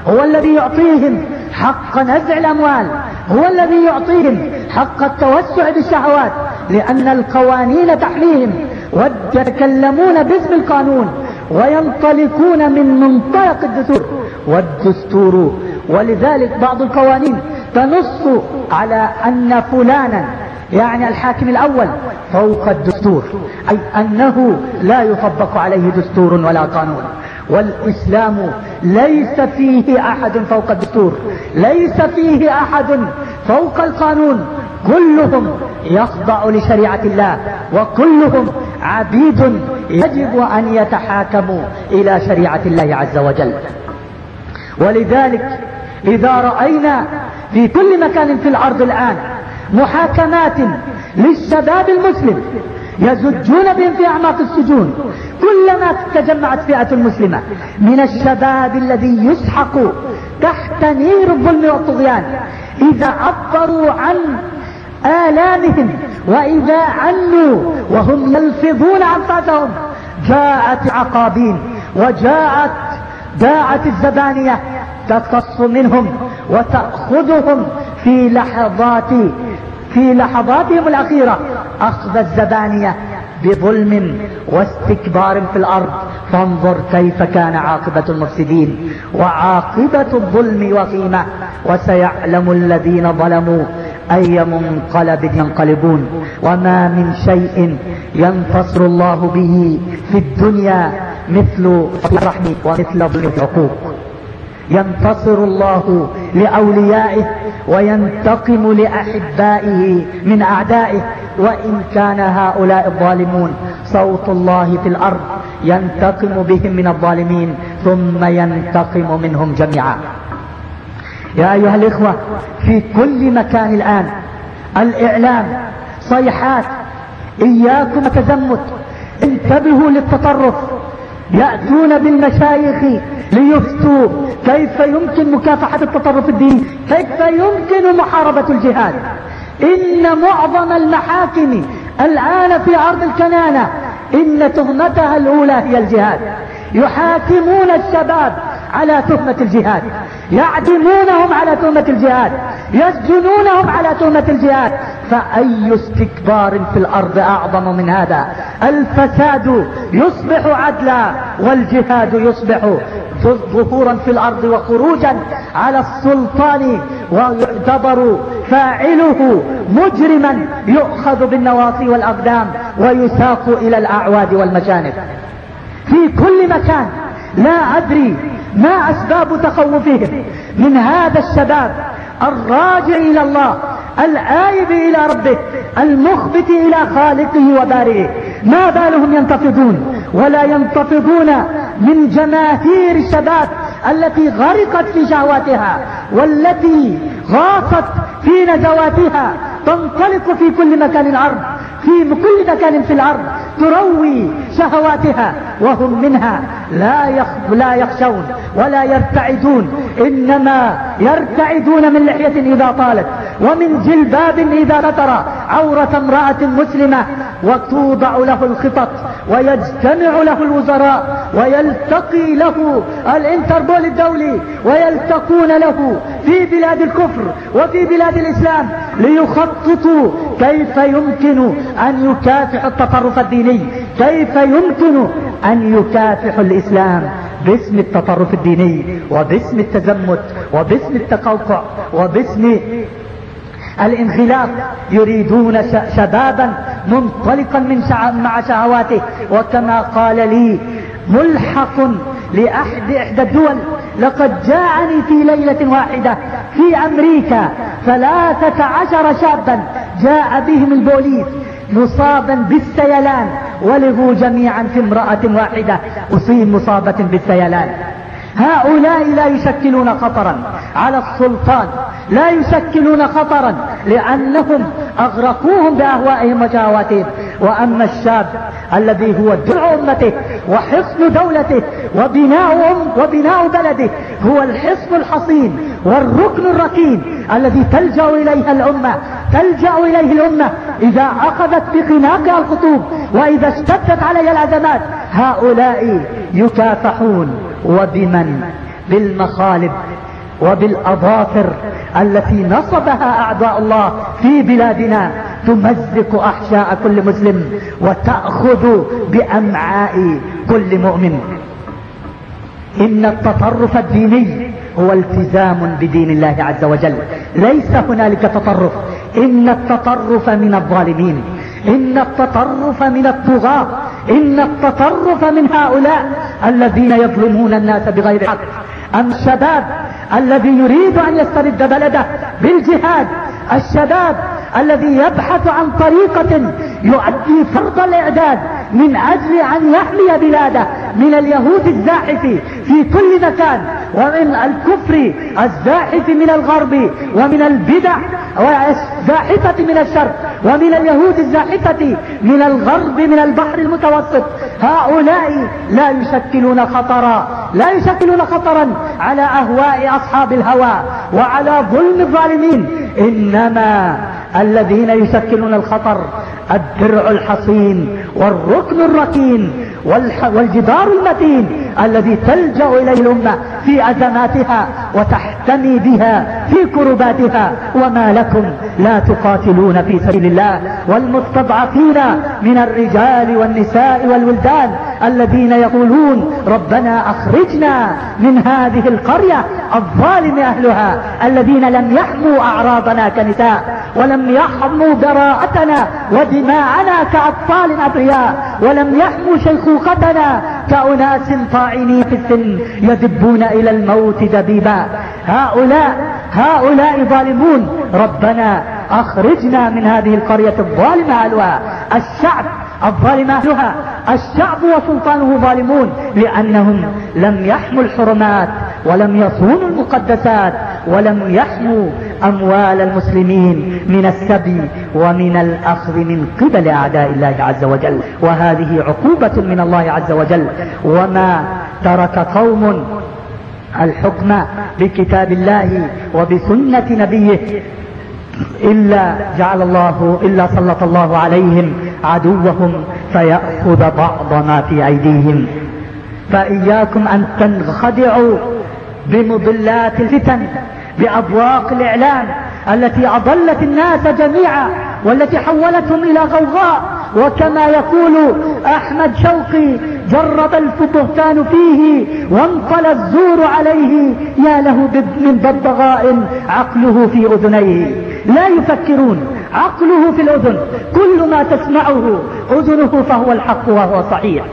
هو الذي يعطيهم حق نزع الأموال هو الذي يعطيهم حق التوسع بالشهوات لأن القوانين تحميهم. ويتكلمون باسم القانون وينطلقون من منطلق الدستور والدستور. ولذلك بعض القوانين تنص على أن فلانا يعني الحاكم الأول فوق الدستور أي أنه لا يطبق عليه دستور ولا قانون. والإسلام ليس فيه أحد فوق الدستور ليس فيه أحد فوق القانون كلهم يخضع لشريعة الله وكلهم عبيد يجب أن يتحاكموا إلى شريعة الله عز وجل. ولذلك إذا رأينا في كل مكان في الأرض الآن محاكمات للشباب المسلم يزجون بهم في أعماق السجون. كلما تجمعت فئة مسلمة من الشباب الذي يسحق تحت نير الظلم والطغيان إذا عبروا عن آلامهم وإذا عنوا وهم يلفظون أنفاسهم جاءت عقابين وجاءت جاءت الزبانية تقص منهم وتأخذهم في لحظات في لحظاتهم الأخيرة. أخذ الزبانية بظلم واستكبار في الأرض. فانظر كيف كان عاقبة المفسدين. وعاقبة الظلم وخيمة وسيعلم الذين ظلموا أي منقلب ينقلبون. وما من شيء ينتصر الله به في الدنيا مثل الرحم ومثل ظلم العقوق. ينتصر الله لأوليائه وينتقم لأحبائه من أعدائه. وإن كان هؤلاء الظالمون صوت الله في الأرض ينتقم بهم من الظالمين ثم ينتقم منهم جميعا. يا أيها الإخوة في كل مكان الآن الإعلام صيحات إياكم تزمت انتبهوا للتطرف يأتون بالمشايخ ليفتوا كيف يمكن مكافحة التطرف الديني كيف يمكن محاربة الجهاد. إن معظم المحاكم الآن في أرض الكنانة إن تهمتها الأولى هي الجهاد. يحاكمون الشباب على تهمة الجهاد. يعدمونهم على تهمة الجهاد. يسجنونهم على تهمة الجهاد. فأي استكبار في الأرض أعظم من هذا؟ الفساد يصبح عدلا والجهاد يصبح ظهورا في الأرض وخروجا على السلطان ويعتبر فاعله مجرما يؤخذ بالنواصي والأقدام ويساق إلى الأعواد والمشانف في كل مكان لا أدري ما أسباب تخوفهم من هذا الشباب الراجع إلى الله الآيب إلى ربه المخبت إلى خالقه وبارئه. ما بالهم ينتفضون ولا ينتفضون من جماهير الشباب التي غرقت في شهواتها والتي غاصت في نزواتها تنطلق في كل مكان الأرض. في كل مكان في الأرض تروي شهواتها وهم منها لا. لا يخشون ولا يرتعدون إنما يرتعدون من لحية إذا طالت ومن جلباب إذا نتر عورة امرأة مسلمة وتوضع له الخطط ويجتمع له الوزراء ويلتقي له الانتربول الدولي ويلتقون له في بلاد الكفر وفي بلاد الإسلام ليخططوا كيف يمكن أن يكافحوا التطرف الديني. كيف يمكن أن يكافحوا الإسلام باسم التطرف الديني وباسم التزمت وباسم التقوقع وباسم الانغلاق يريدون شبابا منطلقا من شع... مع شهواته. وكما قال لي ملحق لأحد إحدى الدول لقد جاءني في ليلة واحدة في أمريكا ثلاثة عشر شابا جاء بهم البوليس مصابا بالسيلان. ولغوا جميعا في امرأة واحدة. أصيب مصابة بالسيلان. هؤلاء لا يشكلون خطرا على السلطان. لا يشكلون خطرا لأنهم أغرقوهم بأهوائهم وشهواتهم. وأما الشاب الذي هو درع أمته وحصن دولته وبناء وبناء بلده هو الحصن الحصين والركن الركين الذي تلجأ إليها الأمة تلجأ إليه الأمة إذا أخذت بخناقها الخطوب وإذا اشتدت عليها الأزمات. هؤلاء يكافحون وبمن؟ بالمخالب وبالأظافر التي نصبها أعداء الله في بلادنا. تمزق أحشاء كل مسلم وتأخذ بأمعاء كل مؤمن. إن التطرف الديني هو التزام بدين الله عز وجل. ليس هنالك تطرف. إن التطرف من الظالمين. إن التطرف من الطغاة. إن التطرف من هؤلاء الذين يظلمون الناس بغير حق. أم الشباب الذي يريد أن يسترد بلده بالجهاد. الشباب الذي يبحث عن طريقة يؤدي فرض الإعداد من أجل أن يحمي بلاده من اليهود الزاحف في كل مكان ومن الكفر الزاحف من الغرب ومن البدع والزاحفة من الشرق ومن اليهود الزاحفة من الغرب من البحر المتوسط. هؤلاء لا يشكلون خطرا لا يشكلون خطرا على أهواء أصحاب الهوى وعلى ظلم الظالمين. إنما الذين يشكلون الخطر الدرع الحصين والركن الركين والجدار المتين الذي تلجأ إليه الأمة في أزماتها وتحتمي بها في كرباتها وما لكم لا تقاتلون في سبيل الله والمستضعفين من الرجال والنساء والولدان الذين يقولون ربنا أخرجنا من هذه القرية الظالم أهلها الذين لم يحموا أعراضنا كنساء ولم يحموا براءتنا ودماءنا كأطفال أبرياء ولم يحموا شيخوختنا كأناس طاعنين في السن يدبون إلى الموت دبيبا. هؤلاء هؤلاء ظالمون. ربنا أخرجنا من هذه القرية الظالمة أهلها الشعب الظالم أهلها الشعب وسلطانه ظالمون لأنهم لم يحموا الحرمات ولم يصونوا المقدسات ولم يحموا أموال المسلمين من السبي ومن الأخذ من قبل أعداء الله عز وجل. وهذه عقوبة من الله عز وجل. وما ترك قوم الحكم بكتاب الله وبسنة نبيه إلا جعل الله إلا سلط الله عليهم عدوهم فيأخذ بعض ما في أيديهم. فإياكم أن تنخدعوا بمضلات الفتن بأبواق الإعلام التي أضلت الناس جميعا والتي حولتهم إلى غوغاء. وكما يقول أحمد شوقي جرب البهتان فيه وانطلى الزور عليه. يا له من ببغاء عقله في أذنيه. لا يفكرون عقله في الأذن. كل ما تسمعه أذنه فهو الحق وهو صحيح.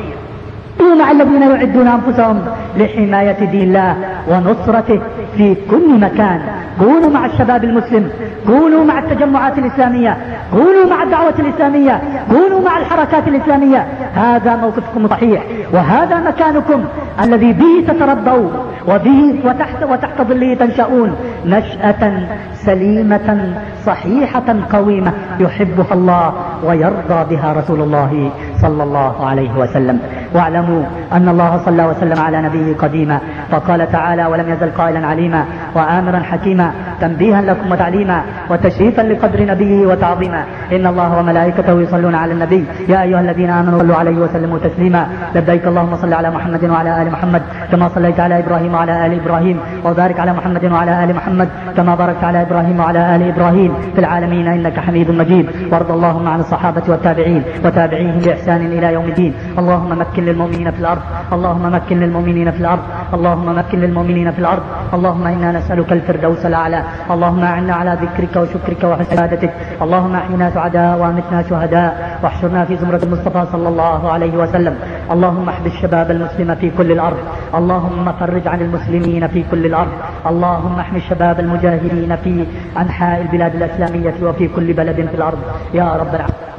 كونوا مع الذين يعدون أنفسهم لحماية دين الله ونصرته في كل مكان. كونوا مع الشباب المسلم كونوا مع التجمعات الإسلامية كونوا مع الدعوة الإسلامية كونوا مع الحركات الإسلامية. هذا موقفكم صحيح وهذا مكانكم الذي به تتربوا وبه وتحت, وتحت ظله تنشؤون نشأة سليمة صحيحة قويمة يحبها الله ويرضى بها رسول الله صلى الله عليه وسلم. واعلموا أن الله صلى وسلم على نبيه قديما فقال تعالى ولم يزل قائلا عليما وآمرا حكيما تنبيها لكم وتعليما وتشريفا لقدر نبيه وتعظيما. إن الله وملائكته يصلون على النبي. يا أيها الذين آمنوا صلوا عليه وسلموا تسليما. لبيك اللهم صل على محمد وعلى آل محمد كما صليت على إبراهيم وعلى آل إبراهيم وبارك على محمد وعلى آل محمد كما باركت على إبراهيم وعلى آل إبراهيم في العالمين إنك حميد مجيد. وارض اللهم عن الصحابة والتابعين وتابعيهم بإحسان إلى يوم الدين. اللهم مكن للمؤمنين في الأرض. اللهم مكن للمؤمنين في الأرض. اللهم مكن للمؤمنين في الأرض. اللهم إنا نسألك الفردوس الأعلى. اللهم أعنا على ذكرك وشكرك وحسن عبادتك. اللهم أحينا سعداء وأمتنا شهداء. واحشرنا في زمرة المصطفى صلى الله عليه وسلم. اللهم احب الشباب المسلم في كل الأرض. اللهم فرج عن المسلمين في كل الأرض. اللهم احمي الشباب المجاهدين في أنحاء البلاد الإسلامية وفي كل بلد في الأرض. يا رب العالمين.